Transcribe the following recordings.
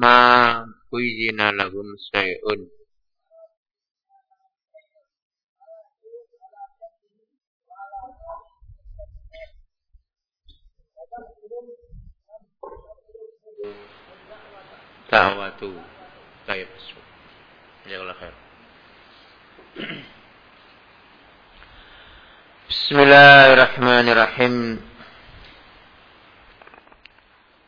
ma kuyina lahum syai'un. Ta'watu tayyib jazakallahu khair Bismillahirrahmanirrahim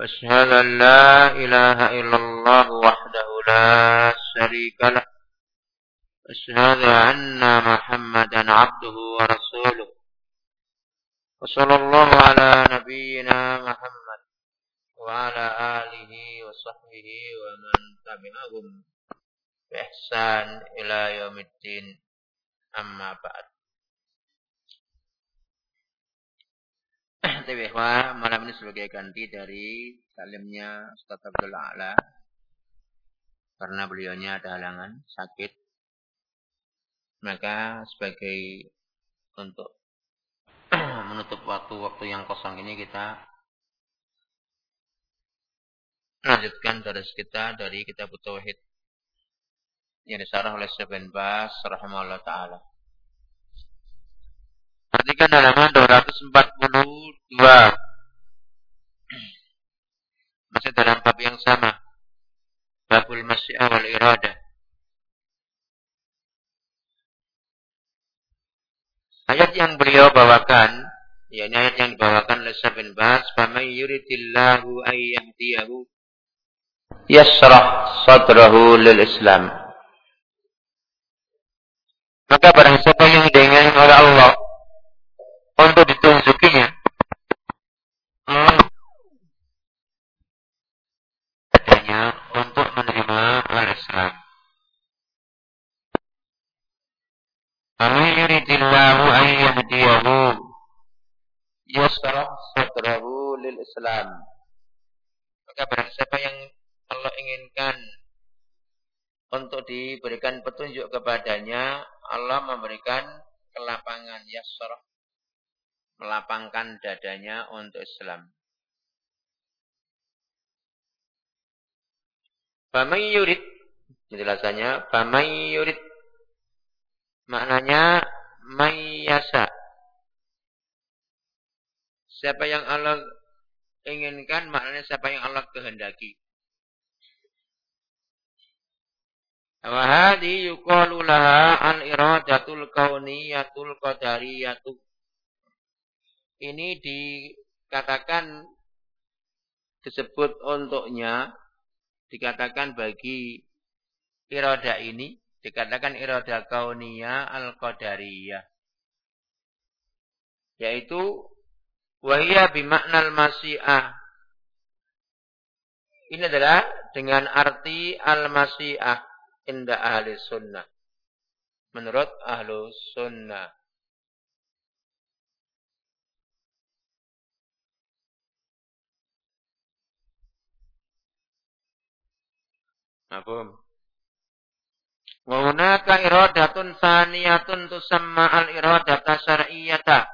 وأشهد أن لا إله إلا الله وحده لا شريك له. وأشهد أن محمدا عبده ورسوله. وصلى الله على نبينا محمد وعلى آله وصحبه ومن تبعهم بإحسان إلى يوم الدين. أما بعد. Tapi malam ini sebagai ganti dari salimnya Ustaz Abdul A'la. Karena beliaunya ada halangan sakit. Maka sebagai untuk menutup waktu-waktu yang kosong ini kita lanjutkan dari kita dari kitab Tauhid. Yang disarah oleh Syekh bin Bas rahimahullah taala. Perhatikan halaman 242. Masih dalam bab yang sama. Babul masyiah wal iradah. Ayat yang beliau bawakan, yakni ayat yang dibawakan oleh Syekh bin Bas, "Faman yuridillahu ayyahdiyahu yasrah sadrahu lil Islam." Maka barang siapa yang diingin oleh Allah untuk ditunjukinya adanya untuk menerima al-Islam. Amin yuridillahu an yahdiyahu yasrah sadrahu lil Islam. Maka barang siapa yang Allah inginkan untuk diberikan petunjuk kepadanya, Allah memberikan kelapangan yasr melapangkan dadanya untuk Islam. Faman yurid penjelasannya faman yurid maknanya mayasa siapa yang Allah inginkan maknanya siapa yang Allah kehendaki Wa hadhi yuqalu laha al-iradatul kauniyatul qadariyatu. Ini dikatakan disebut untuknya dikatakan bagi irada ini dikatakan irada kauniyah al-qadariyah yaitu wahia bimaknal masyiah ini adalah dengan arti al-masyiah inda ahli sunnah. Menurut ahlu sunnah. Mafhum. Wa hunaka iradatun saniyatun tusamma al-iradata syar'iyyata.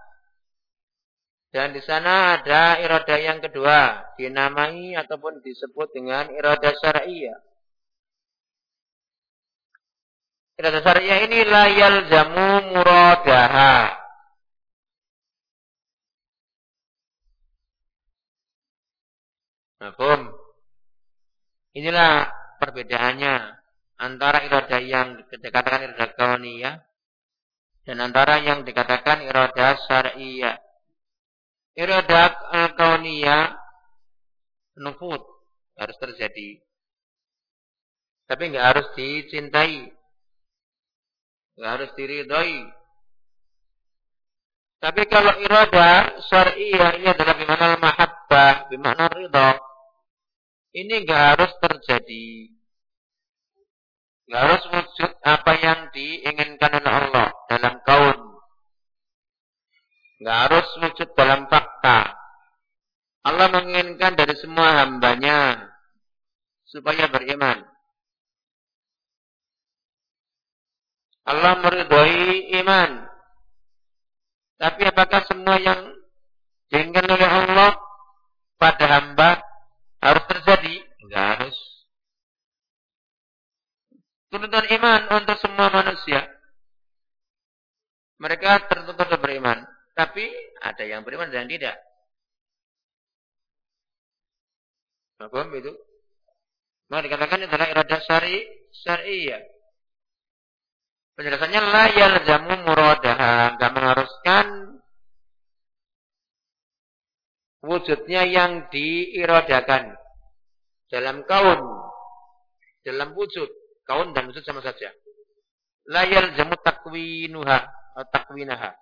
Dan di sana ada irada yang kedua, dinamai ataupun disebut dengan irada syar'iyyah. Iradah syariah ini layal jamu muradaha. Mafhum? Inilah perbedaannya antara iradah yang dikatakan iradah kauniyah dan antara yang dikatakan iradah syariah. Iradah kauniyah nufud harus terjadi. Tapi enggak harus dicintai. Nggak harus diridhoi. Tapi kalau irada syariah ini adalah bimana mahabbah, bimana ridha. Ini nggak harus terjadi. Harus wujud apa yang diinginkan oleh Allah dalam kaun. Nggak harus wujud dalam fakta. Allah menginginkan dari semua hambanya supaya beriman. Allah meridhoi iman. Tapi apakah semua yang diinginkan oleh Allah pada hamba harus terjadi? Enggak harus. Tuntutan iman untuk semua manusia. Mereka tertuntut untuk beriman. Tapi ada yang beriman dan tidak. Apa itu? Nah dikatakan adalah iradah syari syariah. Penjelasannya la yalzamu muradaha, enggak mengharuskan wujudnya yang diiradakan dalam kaun, dalam wujud. Kaun dan wujud sama saja. La yalzamu takwinuha atau takwinaha.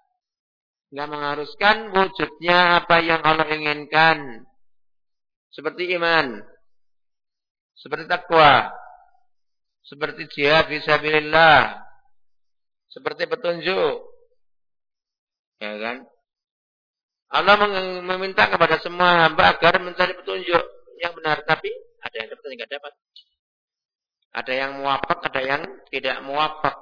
Enggak mengharuskan wujudnya apa yang Allah inginkan. Seperti iman, seperti takwa, seperti jihad fisabilillah, seperti petunjuk. Ya kan? Allah meminta kepada semua hamba agar mencari petunjuk yang benar. Tapi ada yang dapat, tidak dapat. Ada yang muafak, ada yang tidak muafak.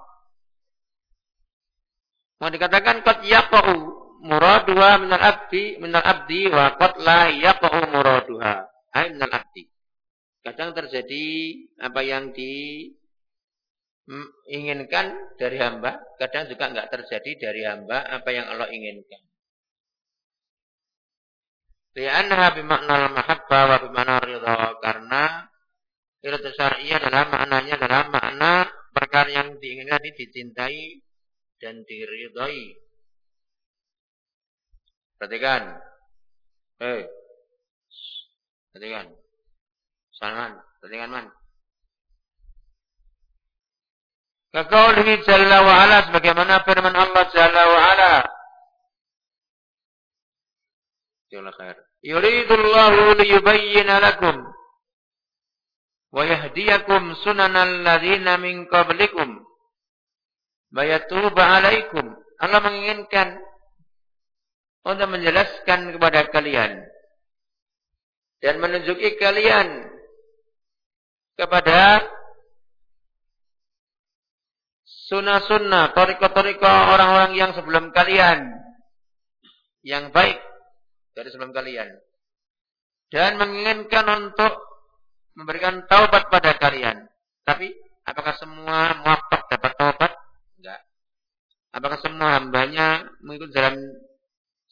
Mau dikatakan qad yaqa'u muraduha minal abdi minal abdi wa qad la yaqa'u muraduha. Hai minal abdi. Kadang terjadi apa yang di inginkan dari hamba, kadang juga enggak terjadi dari hamba apa yang Allah inginkan. Li'annaha bimakna mahabba wa bimakna ridha karena ridha syar'iyyah adalah maknanya adalah makna perkara yang diinginkan dicintai dan diridhai. Perhatikan. Hei. Perhatikan. Salman, perhatikan man. Kaqaulihi jalla wa ala sebagaimana firman Allah jalla wa ala. Jalla khair. Yuridullahu liyubayyana lakum wa yahdiyakum sunanal ladzina min qablikum wa. Allah menginginkan untuk menjelaskan kepada kalian dan menunjuki kalian kepada sunnah-sunnah, toriko-toriko orang-orang yang sebelum kalian. Yang baik dari sebelum kalian. Dan menginginkan untuk memberikan taubat pada kalian. Tapi, apakah semua muafak dapat taubat? Enggak. Apakah semua hambanya mengikut jalan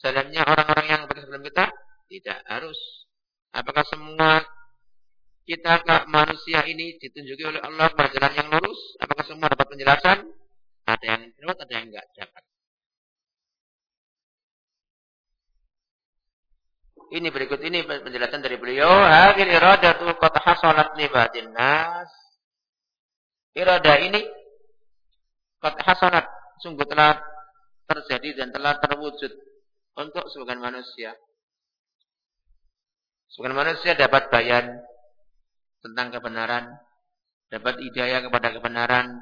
jalannya orang-orang yang sebelum kita? Tidak harus. Apakah semua kita manusia ini ditunjuki oleh Allah pada jalan yang lurus? Apakah semua dapat penjelasan? Ada yang dapat, ada yang enggak dapat. Ini berikut ini penjelasan dari beliau. Hadil iradatu qad hasalat li nas. Irada ini qad hasalat sungguh telah terjadi dan telah terwujud untuk sebagian manusia. Sebagian manusia dapat bayan tentang kebenaran, dapat hidayah kepada kebenaran,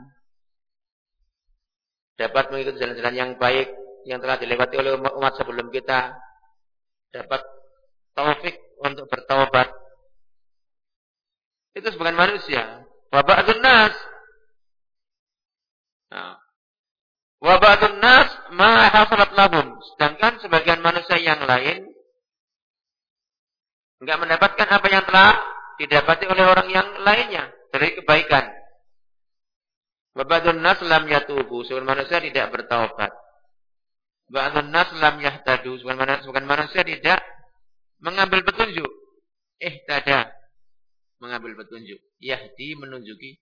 dapat mengikuti jalan-jalan yang baik yang telah dilewati oleh umat sebelum kita, dapat taufik untuk bertaubat. Itu sebagian manusia. Wabakun nas. Nah. Wabakun nas ma hasalat. Sedangkan sebagian manusia yang lain enggak mendapatkan apa yang telah didapati oleh orang yang lainnya dari kebaikan. Wabadun nas lam yatubu, sebagian manusia tidak bertaubat. Wabadun nas lam yahtadu, sebagian manusia tidak mengambil petunjuk. Eh, tada mengambil petunjuk. Yahdi menunjuki.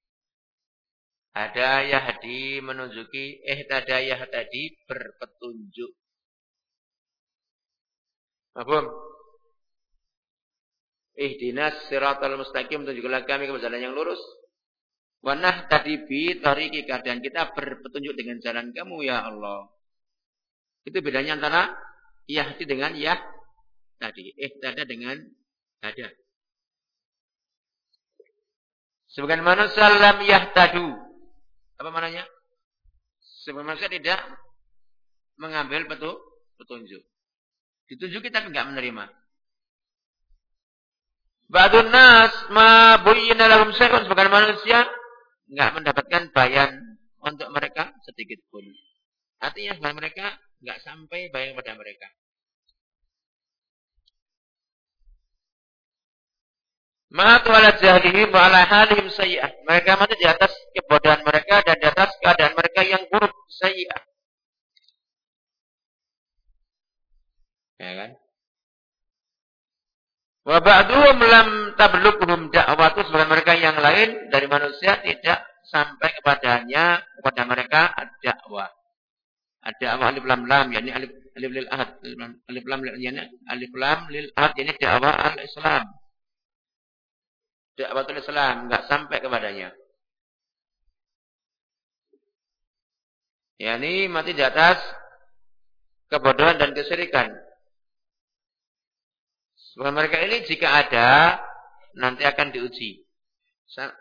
Ada yahdi menunjuki. Eh, tada yahtadi berpetunjuk. Apa? Ihdinas siratal mustaqim tunjukkanlah kami ke jalan yang lurus. Wanah tadi bi tariki keadaan kita berpetunjuk dengan jalan kamu ya Allah. Itu bedanya antara yahdi dengan yah tadi. Eh tada dengan ada. Sebagian manusia lam yahtadu. Apa mananya? Sebagian manusia tidak mengambil petu, petunjuk. Ditunjuki tapi enggak menerima. Ba'dun nas ma buyyina lahum syai'un sebagian manusia enggak mendapatkan bayan untuk mereka sedikit pun. Artinya mereka enggak sampai bayan pada mereka. Matu ala jahilihim wa ala halihim sayyi'ah. Mereka mati di atas kebodohan mereka dan di atas keadaan mereka yang buruk sayyi'ah. Ya kan? Wa ba'duhum lam tablughuhum da'watu sebagian mereka yang lain dari manusia tidak sampai kepadanya kepada mereka dakwah. Ada dakwah alif lam lam yakni alif alif lil ahad alif lam yakni alif lam lil ahad yakni dakwah al-Islam. Dakwatul Islam enggak sampai kepadanya. yakni mati di atas kebodohan dan kesyirikan. Bahwa mereka ini jika ada nanti akan diuji.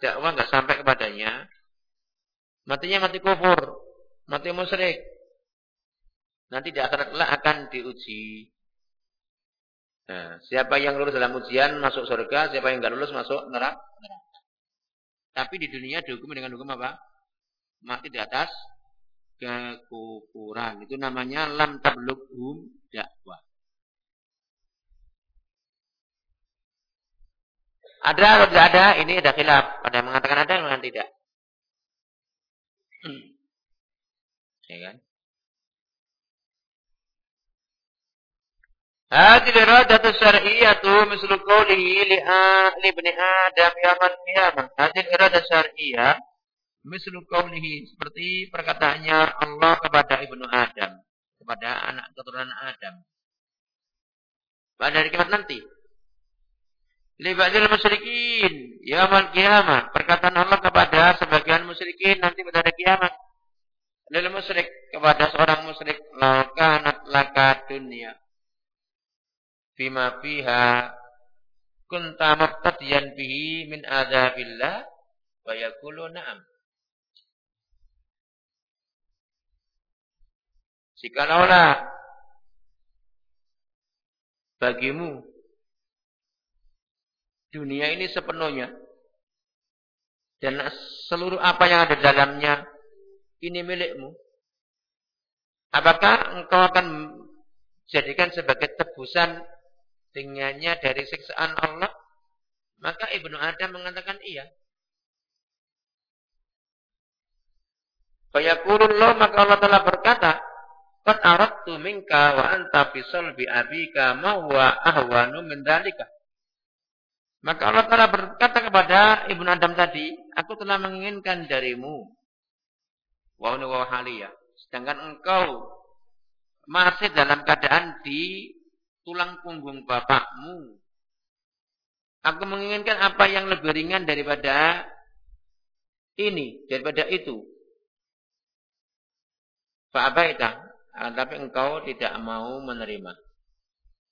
Dakwah nggak sampai kepadanya, matinya mati kufur, mati musyrik. Nanti di akhirat akan diuji. Nah, siapa yang lulus dalam ujian masuk surga, siapa yang nggak lulus masuk neraka. Tapi di dunia dihukum dengan hukum apa? Mati di atas kekufuran. Itu namanya lam tablughum dakwah. Ada atau tidak ada? Ini ada khilaf. Ada yang mengatakan ada, yang mengatakan tidak. Hmm. Ya kan? Hadhihi iradatu syar'iyyatu mislu qawlihi li ibni Adam yaman qiyamah. Hadhihi iradatu syar'iyyah mislu qawlihi seperti perkataannya Allah kepada ibnu Adam, kepada anak keturunan Adam. Pada hari kiamat nanti. Li ba'dil musyrikin yaman qiyamah. Perkataan Allah kepada sebagian musyrikin nanti pada hari kiamat. Lil musyrik kepada seorang musyrik lakanat laka dunia Bima fiha kunta mabtadiyan bihi min adzabillah wa yaqulu na'am. Jikalaulah bagimu dunia ini sepenuhnya dan seluruh apa yang ada dalamnya ini milikmu. Apakah engkau akan jadikan sebagai tebusan dengannya dari siksaan Allah? Maka Ibnu Adam mengatakan iya. Fayakulullah maka Allah telah berkata, Qad aradtu minka wa anta fi salbi abika ma huwa ahwanu min dalika. Maka Allah Ta'ala berkata kepada Ibnu Adam tadi, aku telah menginginkan darimu. Wa wa. Sedangkan engkau masih dalam keadaan di tulang punggung bapakmu. Aku menginginkan apa yang lebih ringan daripada ini, daripada itu. Fa'abaita. Tapi engkau tidak mau menerima.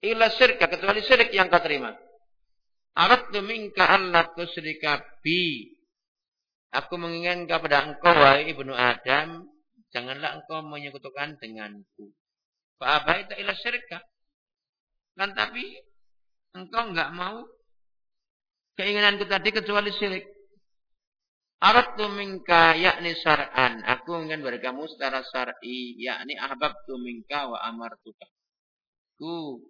Ila syirka, kecuali syirik yang kau terima. Aradtu minka alla tusyrika bi. Aku menginginkan kepada engkau wahai ibnu Adam, janganlah engkau menyekutukan denganku. Fa abaita ila syirka. Kan tapi engkau enggak mau keinginanku tadi kecuali syirik. Aradtu minka yakni syar'an. Aku ingin bagi kamu secara syar'i, yakni ahbabtu minka wa amartuka. Ku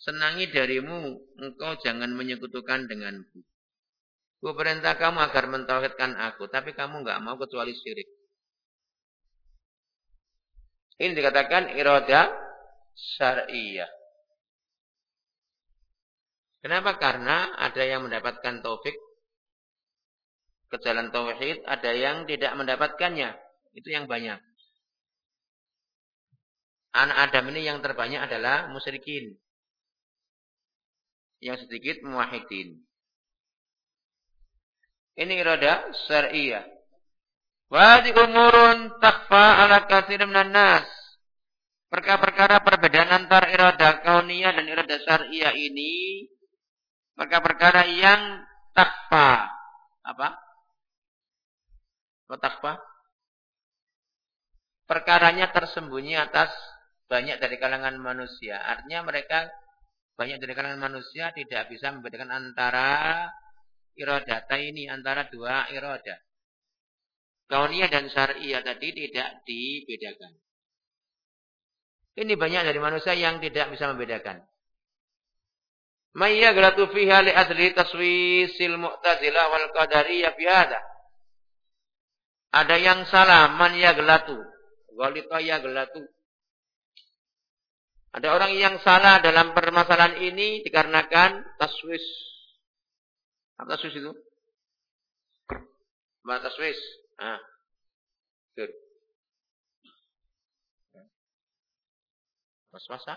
senangi darimu, engkau jangan menyekutukan denganku. Ku perintah kamu agar mentauhidkan aku, tapi kamu enggak mau kecuali syirik. Ini dikatakan iroda syariah. Kenapa? Karena ada yang mendapatkan taufik ke jalan tauhid, ada yang tidak mendapatkannya. Itu yang banyak. Anak Adam ini yang terbanyak adalah musyrikin yang sedikit muwahhidin. Ini irada syariah. Wa umurun takfa ala katsir minan nas. Perkara-perkara perbedaan antara irada kauniyah dan irada syariah ini perkara-perkara yang takfa apa? Mutakfa. Perkaranya tersembunyi atas banyak dari kalangan manusia. Artinya mereka banyak dari kalangan manusia tidak bisa membedakan antara irodata ini, antara dua iroda. Kauniyah dan syariah tadi tidak dibedakan. Ini banyak dari manusia yang tidak bisa membedakan. Maya galatu fiha li asli taswisil mu'tazilah wal qadariyah bihada. Ada yang salah man yaglatu. Walita yaglatu. Ada orang yang salah dalam permasalahan ini dikarenakan taswis. Apa taswis itu? Apa taswis? Ah. Good. Waswasa.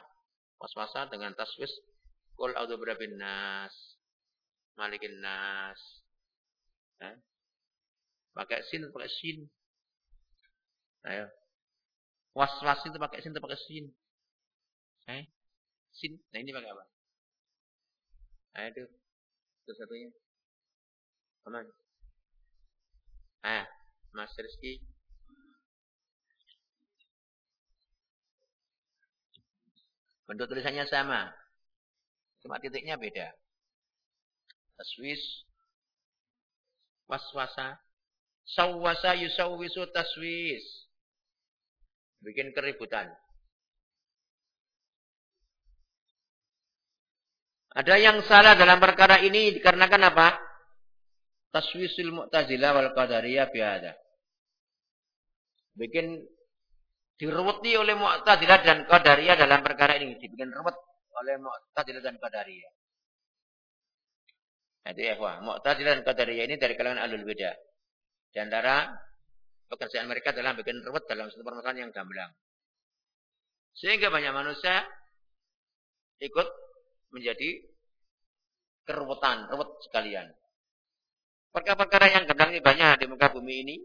Waswasa dengan taswis Qul a'udzu birabbin nas. Malikin nas. Eh? Pakai sin pakai sin. Ayo. Was-was itu pakai sin atau pakai sin? Eh? Sin. Nah ini pakai apa? Ayo itu. Itu satunya. Aman. Ah, Mas Rizky. Bentuk tulisannya sama. Cuma titiknya beda. Taswis. Waswasa. Sawwasa yusawwisu taswis. Bikin keributan. Ada yang salah dalam perkara ini dikarenakan apa? Taswisul mu'tazilah wal qadariyah biada. Bikin diruweti oleh mu'tazilah dan qadariyah dalam perkara ini. Dibikin ruwet oleh Mu'tazilah dan Qadariyah. Nah, itu ya, wah. Mu'tazilah dan Qadariyah ini dari kalangan alul beda. Di antara pekerjaan mereka adalah bikin ruwet dalam satu permasalahan yang gamblang. Sehingga banyak manusia ikut menjadi keruwetan, ruwet sekalian. Perkara-perkara yang gamblang ini banyak di muka bumi ini.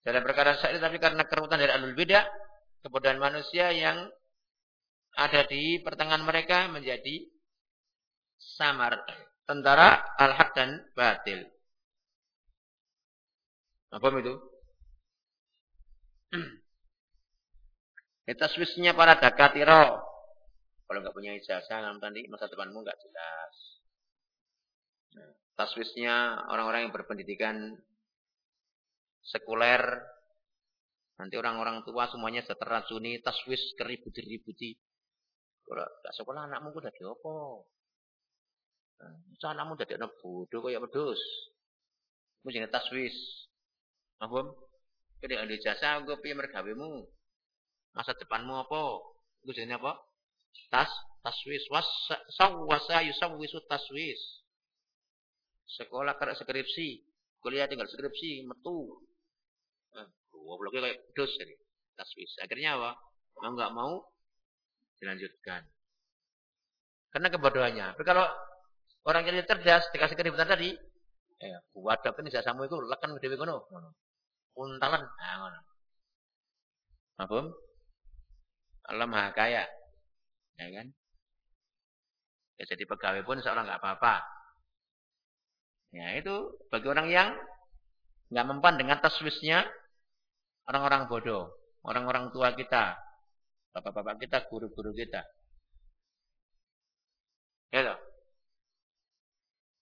Dalam perkara ini, tapi karena keruwetan dari alul beda, kebodohan manusia yang ada di pertengahan mereka menjadi samar. Tentara al-haq dan batil. Apa itu? Kita swisnya para dakatiro. Kalau nggak punya ijazah, nanti masa depanmu nggak jelas. Taswisnya orang-orang yang berpendidikan sekuler. Nanti orang-orang tua semuanya terracuni, taswis keributi-ributi. Kalau tak sekolah anakmu ku dadi apa? Nah, anakmu dadi anak bodoh kaya wedhus. Mu jenenge taswis. Paham? Kene ahli jasa engko piye mergawemu? Masa depanmu apa? Iku jenenge apa? Tas taswis was sawwasa yusawwisu taswis. Sekolah kerja skripsi, kuliah tinggal skripsi, metu. Eh, gobloknya kayak pedus jadi taswis. Akhirnya apa? Mau enggak mau dilanjutkan. Karena kebodohannya. Tapi kalau orang yang cerdas dikasih keributan tadi, eh wadah ini jasamu itu lekan dhewe ngono. Untalan. Nah, ngono. Allah Maha Kaya. Ya kan? Ya, jadi pegawai pun seorang nggak apa-apa. Ya itu bagi orang yang nggak mempan dengan taswisnya orang-orang bodoh, orang-orang tua kita, bapak-bapak kita, guru-guru kita. Ya toh?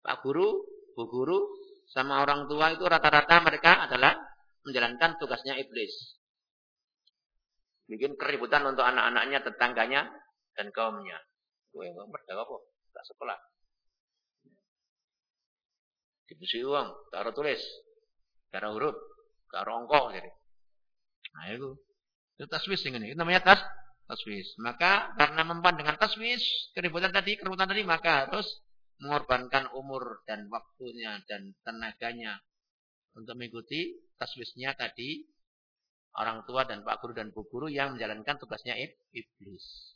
Pak guru, bu guru, sama orang tua itu rata-rata mereka adalah menjalankan tugasnya iblis. Bikin keributan untuk anak-anaknya, tetangganya, dan kaumnya. Gue nggak berdua apa? Tak sekolah. Dibusi uang, taruh tulis, taruh huruf, taruh ongkong jadi. Nah itu. Itu taswis ini. Itu namanya tas taswis. Maka karena mempan dengan taswis, keributan tadi, keributan tadi, maka harus mengorbankan umur dan waktunya dan tenaganya untuk mengikuti taswisnya tadi orang tua dan pak guru dan bu guru yang menjalankan tugasnya iblis.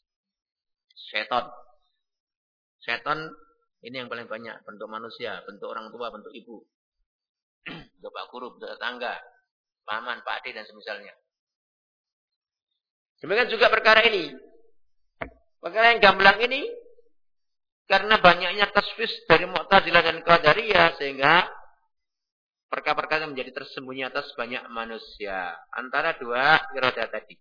Seton. Seton ini yang paling banyak bentuk manusia, bentuk orang tua, bentuk ibu, bentuk pak guru, bentuk tetangga, paman, pak ade dan semisalnya. Demikian juga perkara ini. Perkara yang gamblang ini karena banyaknya tasfis dari Mu'tazilah dan Qadariyah sehingga perkara-perkara menjadi tersembunyi atas banyak manusia. Antara dua iroda tadi.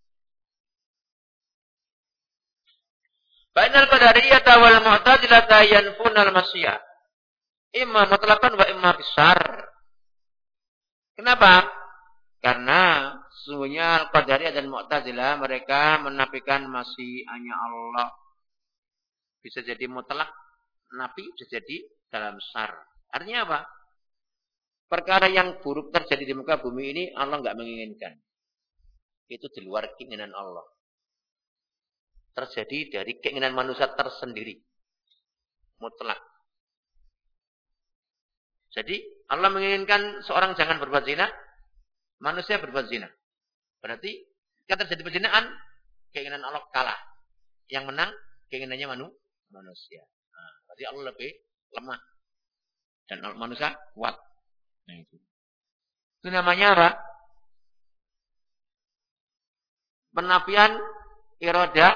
Bainal qadariyah wal mu'tazilah yanfunal masyiyah. Imma mutlaqan wa imma besar. Kenapa? Karena sesungguhnya Al-Qadariyah dan Mu'tazilah mereka menafikan masih hanya Allah. Bisa jadi mutlak, nafi bisa jadi dalam sar. Artinya apa? Perkara yang buruk terjadi di muka bumi ini Allah nggak menginginkan. Itu di luar keinginan Allah terjadi dari keinginan manusia tersendiri. Mutlak. Jadi Allah menginginkan seorang jangan berbuat zina, manusia berbuat zina. Berarti ketika terjadi perzinaan, keinginan Allah kalah. Yang menang keinginannya manu, manusia. Nah, berarti Allah lebih lemah dan manusia kuat. Nah, itu. itu namanya apa? Penafian iroda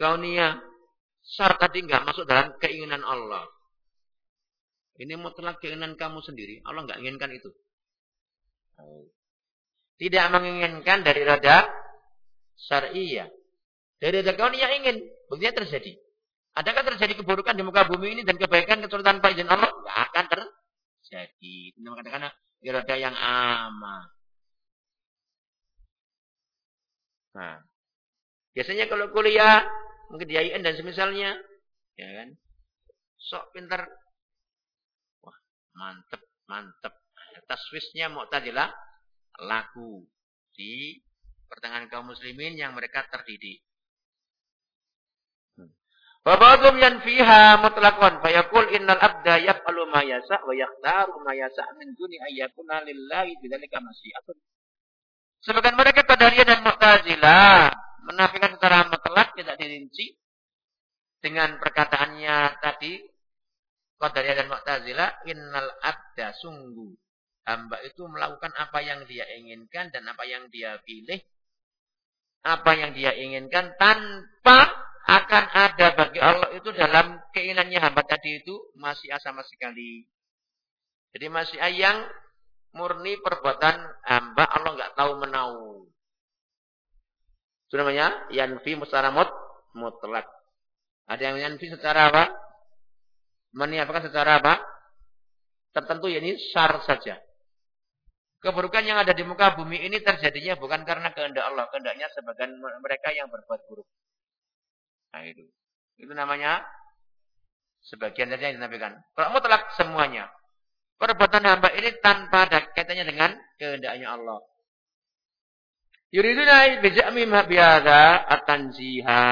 kaunia syar tadi enggak masuk dalam keinginan Allah. Ini mutlak keinginan kamu sendiri. Allah enggak inginkan itu. Tidak menginginkan dari rada syariah. Dari rada kaunia ingin. Buktinya terjadi. Adakah terjadi keburukan di muka bumi ini dan kebaikan keturunan Pak izin Allah? Enggak akan terjadi. Itu katakan irada yang aman. Nah, biasanya kalau kuliah mungkin di IN dan semisalnya, ya kan? Sok pintar. Wah, mantep, mantep. Taswisnya Mu'tazilah laku di pertengahan kaum muslimin yang mereka terdidik. Babadum yanfiha mutlaqan fayaqul innal abda yaf'alu ma yasa wa yakhtaru ma yasa min duni ayyakuna lillahi bidzalika masyiatun. Sebagian mereka Qadariyah dan Mu'tazilah menafikan secara mutlak tidak dirinci dengan perkataannya tadi Qadariyah dan Mu'tazilah innal abda sungguh hamba itu melakukan apa yang dia inginkan dan apa yang dia pilih apa yang dia inginkan tanpa akan ada bagi Allah itu dalam keinginannya hamba tadi itu masih sama sekali. Jadi masih yang murni perbuatan hamba Allah nggak tahu menau. Itu namanya yanfi secara mut, mutlak. Ada yang yanfi secara apa? Meniapkan secara apa? Tertentu ya ini syar saja. Keburukan yang ada di muka bumi ini terjadinya bukan karena kehendak Allah, kehendaknya sebagian mereka yang berbuat buruk. Nah itu. Itu namanya sebagian saja yang dinafikan. Kalau mutlak semuanya. Perbuatan hamba ini tanpa ada kaitannya dengan kehendaknya Allah. Yuriduna bija'mi ma bihadza at-tanziha.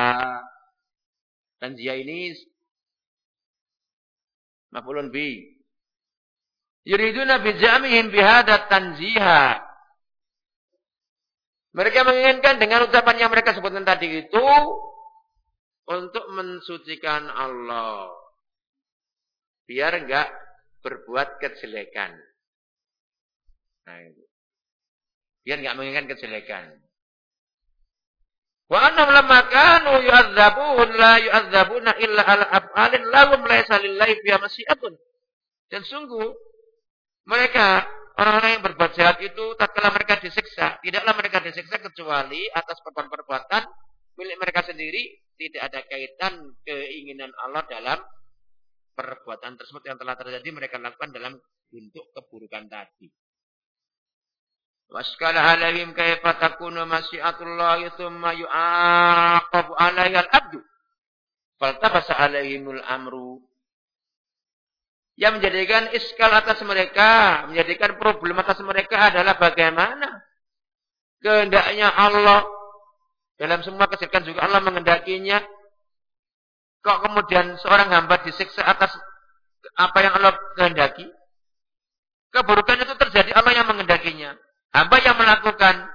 Tanziha ini maf'ulun bi. Yuriduna bija'mihim bihadza tanziha. Mereka menginginkan dengan ucapan yang mereka sebutkan tadi itu untuk mensucikan Allah. Biar enggak berbuat kejelekan. Nah, itu biar nggak menginginkan kejelekan. Wa annam lamma kanu yu'adzabun la yu'adzabuna illa ala af'alin lahum laysa lillahi fiha masyiatun. Dan sungguh mereka orang-orang yang berbuat jahat itu tatkala mereka disiksa, tidaklah mereka disiksa kecuali atas perbuatan-perbuatan milik mereka sendiri, tidak ada kaitan keinginan Allah dalam perbuatan tersebut yang telah terjadi mereka lakukan dalam bentuk keburukan tadi. Waskala alaihim kaifa takunu masyiatullah thumma yu'aqabu alaiha al-abdu. Faltabasa alaihimul amru. Yang menjadikan iskal atas mereka, menjadikan problem atas mereka adalah bagaimana kehendaknya Allah dalam semua kejadian juga Allah mengendakinya. Kok kemudian seorang hamba disiksa atas apa yang Allah kehendaki? Keburukan itu terjadi Allah yang mengendakinya. Hamba yang melakukan.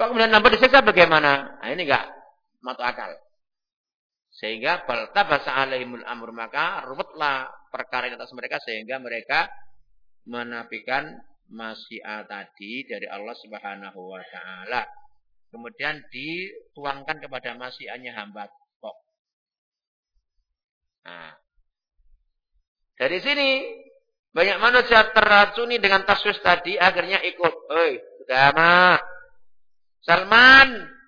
Kok kemudian hamba disiksa bagaimana? Nah ini enggak masuk akal. Sehingga baltabasa alaihimul amur maka rubutlah perkara di atas mereka sehingga mereka menafikan masyiat tadi dari Allah Subhanahu wa taala. Kemudian dituangkan kepada masyiatnya hamba kok. Nah, dari sini Banyak manusia teracuni dengan taswis tadi, akhirnya ikut. Hei, Dama. Salman.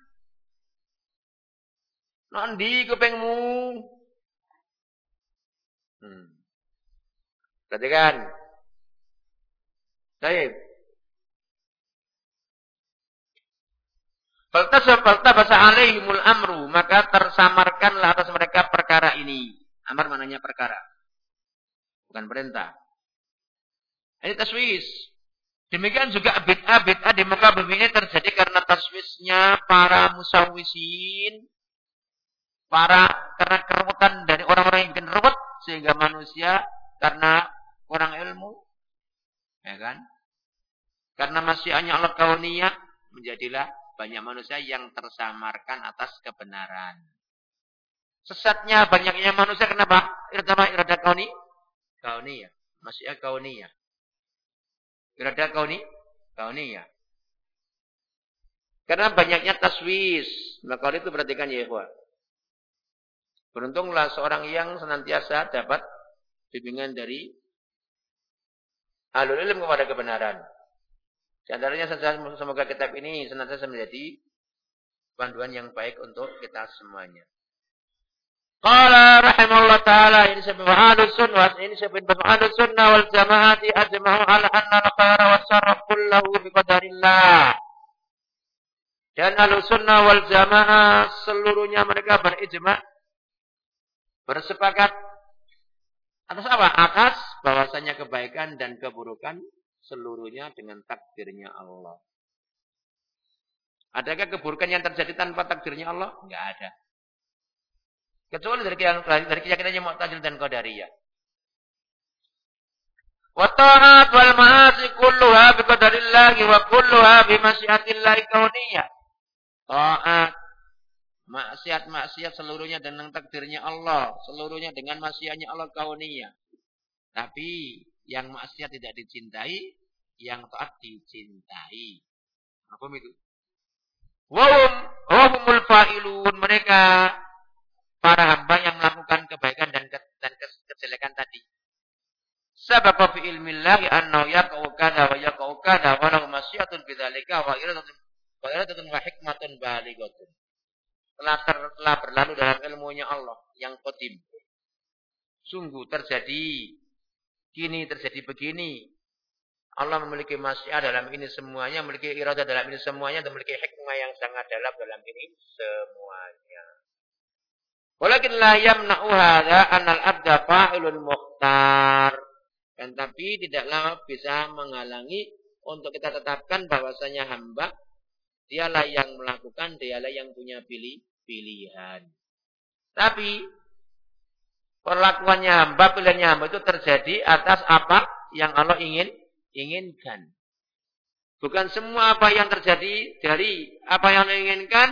Nondi kupingmu. Hmm. Perhatikan. Baik. bahasa alaihimul amru. Maka tersamarkanlah atas mereka perkara ini. Amar mananya perkara. Bukan perintah. Ini taswis. Demikian juga bid'ah bid'ah di bumi ini terjadi karena taswisnya para musawisin, para karena keruwetan dari orang-orang yang bikin sehingga manusia karena kurang ilmu, ya kan? Karena masih hanya Allah kauniyah menjadilah banyak manusia yang tersamarkan atas kebenaran. Sesatnya banyaknya manusia kenapa? Irama irada kauni? Kauniyah. Masih kauniyah. Irada kauni? ya. Karena banyaknya taswis. Maka itu perhatikan ya ikhwah. Beruntunglah seorang yang senantiasa dapat bimbingan dari alul ilm kepada kebenaran. Di antaranya semoga kitab ini senantiasa menjadi panduan yang baik untuk kita semuanya. Qala rahimahullah ta'ala ini sebab ahlus sunnah ini sebab ahlus sunnah wal jamaati ajma'u ala anna al-khaira wa syarra kullahu bi qadarillah. Dan ahlus sunnah wal jamaah seluruhnya mereka berijma bersepakat atas apa? Atas bahwasanya kebaikan dan keburukan seluruhnya dengan takdirnya Allah. Adakah keburukan yang terjadi tanpa takdirnya Allah? Enggak ada. Kecuali dari dari keyakinannya Mu'tazil dan Qadariyah. Wa ta'at wal ma'asi kulluha bi qadarillah wa kulluha bi masyiatillah kauniyah. Ta'at maksiat-maksiat seluruhnya dengan takdirnya Allah, seluruhnya dengan masyiatnya Allah kauniyah. Tapi yang maksiat tidak dicintai, yang taat dicintai. Apa itu? Wahum, wahumul fa'ilun mereka para hamba yang melakukan kebaikan dan ke, dan ke, kejelekan tadi. Sebab fi ilmillahi annahu yaqau kada wa yaqau kada wa lahu masyiatun bidzalika wa iradatun wa iradatun wa hikmatun balighatun. Telah, ter, telah berlalu dalam ilmunya Allah yang qadim. Sungguh terjadi kini terjadi begini. Allah memiliki masyiat dalam ini semuanya, memiliki iradah dalam ini semuanya, dan memiliki hikmah yang sangat dalam dalam ini semuanya. Walakin la yamna'u hadza anal abda fa'ilun mukhtar. Dan tapi tidaklah bisa menghalangi untuk kita tetapkan bahwasanya hamba dialah yang melakukan, dialah yang punya pilih pilihan. Tapi perlakuannya hamba, pilihannya hamba itu terjadi atas apa yang Allah ingin inginkan. Bukan semua apa yang terjadi dari apa yang Allah inginkan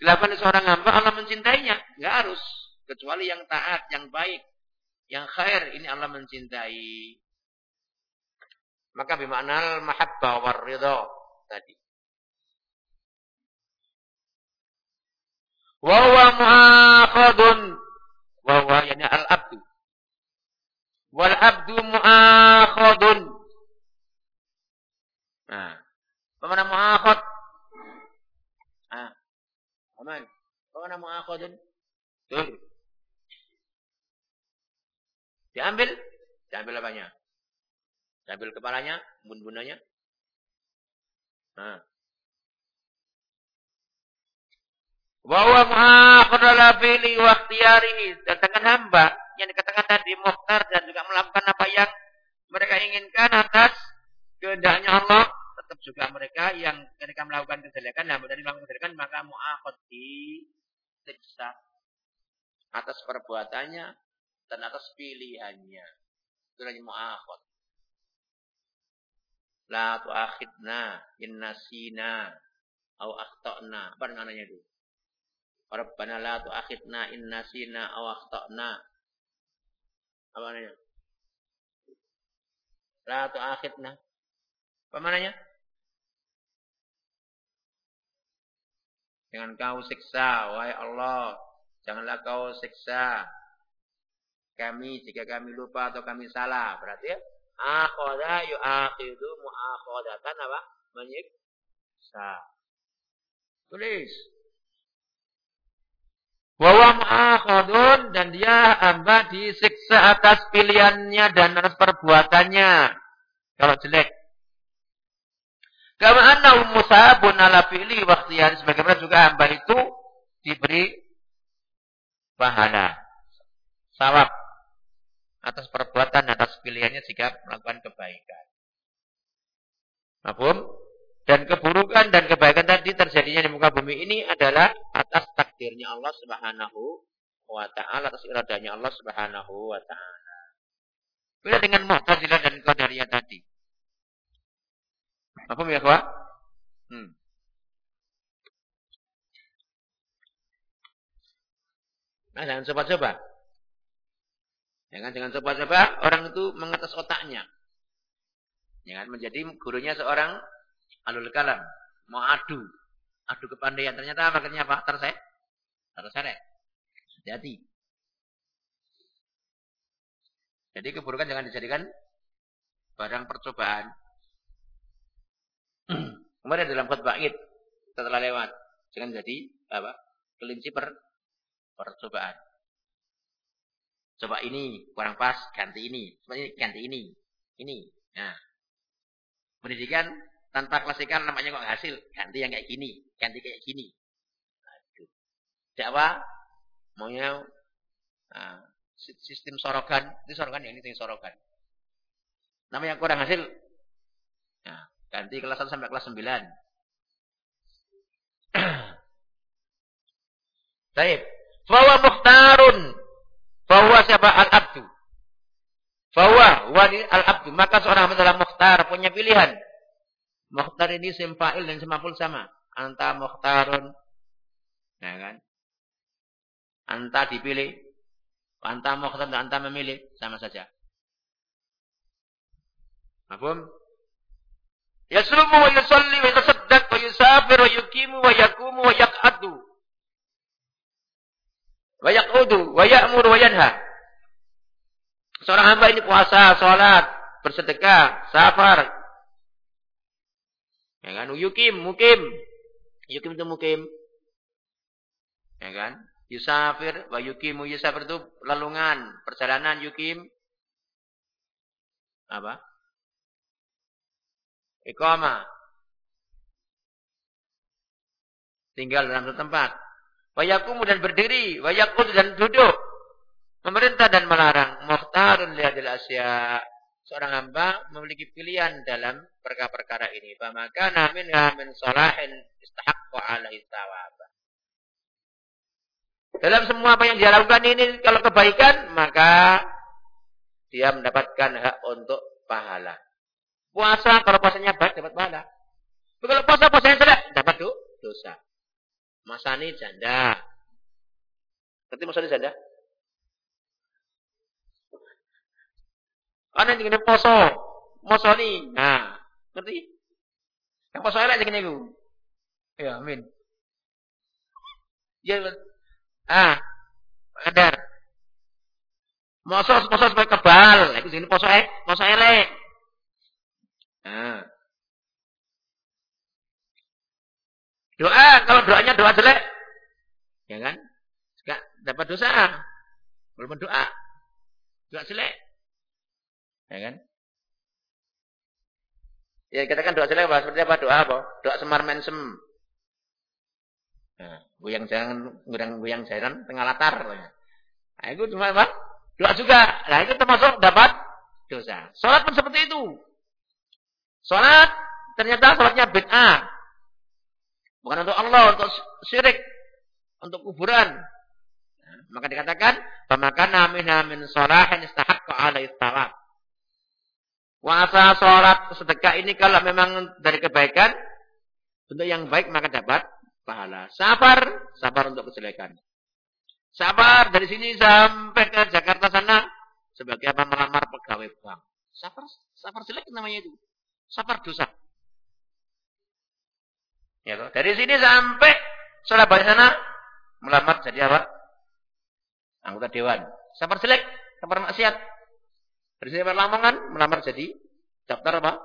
dilakukan seorang hamba Allah mencintainya. Enggak harus. Kecuali yang taat, yang baik, yang khair ini Allah mencintai. Maka bimakna mahabbah war ridha tadi. Wa huwa mu'akhadun wa huwa yani al-abdu. Wal abdu mu'akhadun. Nah, apa mana mu'akhad? Aman. Mau akhadun? Tuh. Diambil. Diambil apanya? Diambil kepalanya, bun-bunanya. Nah. Bahwa muhaqadala fili wa ikhtiyarihi. Datangkan hamba yang dikatakan tadi muhtar dan juga melakukan apa yang mereka inginkan atas kehendaknya Allah tetap juga mereka yang ketika melakukan kejelekan, nah dari melakukan kejelekan maka mu'akhad disiksa atas perbuatannya dan atas pilihannya. Itu lagi mu'akhad. La tu'akhidna in nasina au akhtana. Apa maknanya itu? Rabbana la tu'akhidna in nasina au akhtana. Apa namanya? La tu'akhidna. Apa maknanya? Jangan kau siksa, wahai Allah. Janganlah kau siksa kami jika kami lupa atau kami salah. Berarti ya, Akhoda yu'akhidu mu'akhodatan apa? Menyiksa. Tulis. Wawa dan dia hamba disiksa atas pilihannya dan atas perbuatannya. Kalau jelek. Kama annahu musabun ala fi'li waktiyan. Sebagaimana juga hamba itu diberi pahala. Sawab atas perbuatan atas pilihannya jika melakukan kebaikan. Mahfum? Dan keburukan dan kebaikan tadi terjadinya di muka bumi ini adalah atas takdirnya Allah Subhanahu wa taala, atas iradanya Allah Subhanahu wa taala. Beda dengan Mu'tazilah dan Qadariyah tadi. Apa ya, Pak? Hmm. Nah, jangan coba-coba. Jangan jangan coba-coba orang itu mengatas otaknya. Jangan menjadi gurunya seorang alul kalam. Mau adu. Adu kepandaian. Ternyata apa? Ternyata apa? Terseret. Terseret. Hati-hati. Jadi keburukan jangan dijadikan barang percobaan. Kemudian dalam khutbah id setelah lewat jangan jadi apa? kelinci per percobaan. Coba ini kurang pas, ganti ini. Coba ini ganti ini. Ini. Nah. Pendidikan tanpa klasikal namanya kok hasil. Ganti yang kayak gini, ganti kayak gini. Aduh. Dakwah maunya nah, sistem sorogan, itu sorogan yang ini sorogan. Namanya kurang hasil. Nah, ganti kelas 1 sampai kelas 9. Baik. Bahwa muhtarun. Bahwa siapa al-abdu. Bahwa wali al-abdu. Maka seorang adalah muhtar. Punya pilihan. Muhtar ini simpa'il dan semapul sama. Anta muhtarun. Ya kan? Anta dipilih. Anta muhtar dan anta memilih. Sama saja. Mahfum? Yaslumu wa yusalli wa yusaddaq wa yusafir wa yukimu wa yakumu wa yak'adu. Wa yakudu wa ya'mur wa yanha. Seorang hamba ini puasa, sholat, bersedekah, safar, Ya kan? Yukim, mukim. Yukim itu mukim. Ya kan? Yusafir, wa yukimu yusafir itu lalungan, perjalanan yukim. Apa? Iqamah. Tinggal dalam tempat. Wayakumu dan berdiri, wayakul dan duduk. Memerintah dan melarang. Muhtarun liadil asya seorang hamba memiliki pilihan dalam perkara-perkara ini. Maka namin min salahin istahaqqa alaihi thawab. Dalam semua apa yang dia lakukan ini kalau kebaikan maka dia mendapatkan hak untuk pahala. Puasa kalau puasanya baik dapat pahala. Tapi kalau puasa puasanya jelek dapat dosa. Masani janda. Nanti masani janda? Ana jenenge poso. Poso ni. Nah, ngerti? Yang poso elek jenenge iku. Ya, amin. Ya, ah, ada. Poso poso supaya kebal. Iku jenenge poso eh, poso elek. Nah. Doa, kalau doanya doa jelek, ya kan? Enggak dapat dosa. Belum doa. Doa jelek. Ya kan? Ya kita kan doa jelek apa? Seperti apa? Doa apa? Doa semar mensem. Nah, goyang jalan, goyang goyang jalan tengah latar. Nah, itu cuma apa? Doa juga. Nah, itu termasuk dapat dosa. Salat pun seperti itu. Salat ternyata salatnya bid'ah. Bukan untuk Allah, untuk syirik, untuk kuburan. Nah, maka dikatakan, "Pamakana minha min salahin istahaqqa alaihi thawab." Puasa, sholat, sedekah ini kalau memang dari kebaikan, untuk yang baik maka dapat pahala. Sabar, sabar untuk kejelekan. Sabar dari sini sampai ke Jakarta sana sebagai apa melamar pegawai bank. Sabar, sabar jelek namanya itu. Sabar dosa. Ya, dari sini sampai Surabaya sana melamar jadi apa? Anggota dewan. Sabar jelek, sabar maksiat. Prinsip Lamongan melamar jadi daftar apa?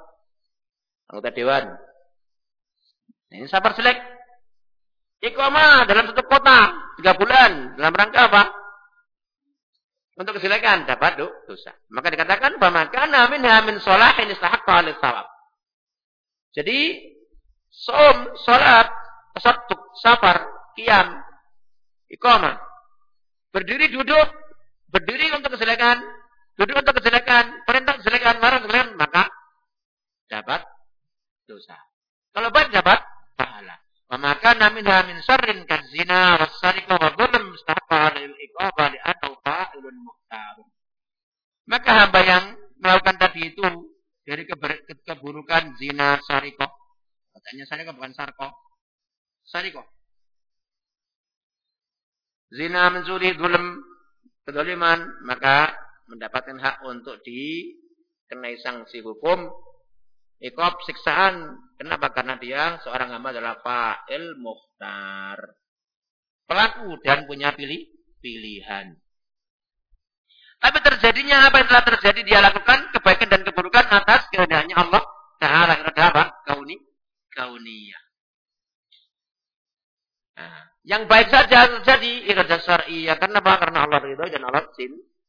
Anggota dewan. Ini sabar selek. Iqamah dalam satu kota tiga bulan dalam rangka apa? Untuk kesilakan dapat dosa. Maka dikatakan famakana minha min salahin istahaqqa al sawab. Jadi som, salat, tasadduk, safar, kiam, iqamah. Berdiri duduk, berdiri untuk kesilakan, duduk untuk kejelekan, perintah kejelekan, marah kejelekan, maka dapat dosa. Kalau baik dapat pahala. Maka namin min syarrin kazina wasarika wa dhulm mustahqa lil iqaba li fa'ilun muhtar. Maka hamba yang melakukan tadi itu dari keburukan zina sariko. Katanya sariko bukan sarko. Sariko. Zina mencuri, zulm, kedoliman, maka mendapatkan hak untuk dikenai sanksi hukum ikop siksaan. Kenapa? Karena dia seorang hamba adalah fa'il muhtar. Pelaku dan punya pilih pilihan. Tapi terjadinya apa yang telah terjadi dia lakukan kebaikan dan keburukan atas kehendaknya Allah Taala irada apa? Kauni kauniyah. Nah, yang baik saja terjadi irada syar'iyah karena apa? Karena Allah ridho dan Allah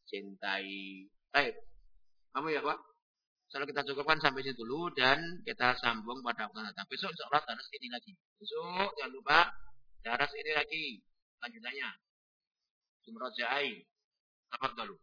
cintai. Baik. Kamu ya, Pak? Kalau kita cukupkan sampai situ dulu dan kita sambung pada waktu datang. Besok insya Allah daras ini lagi. Besok jangan lupa daras ini lagi. Lanjutannya. Jumrah Jai. Apa dulu?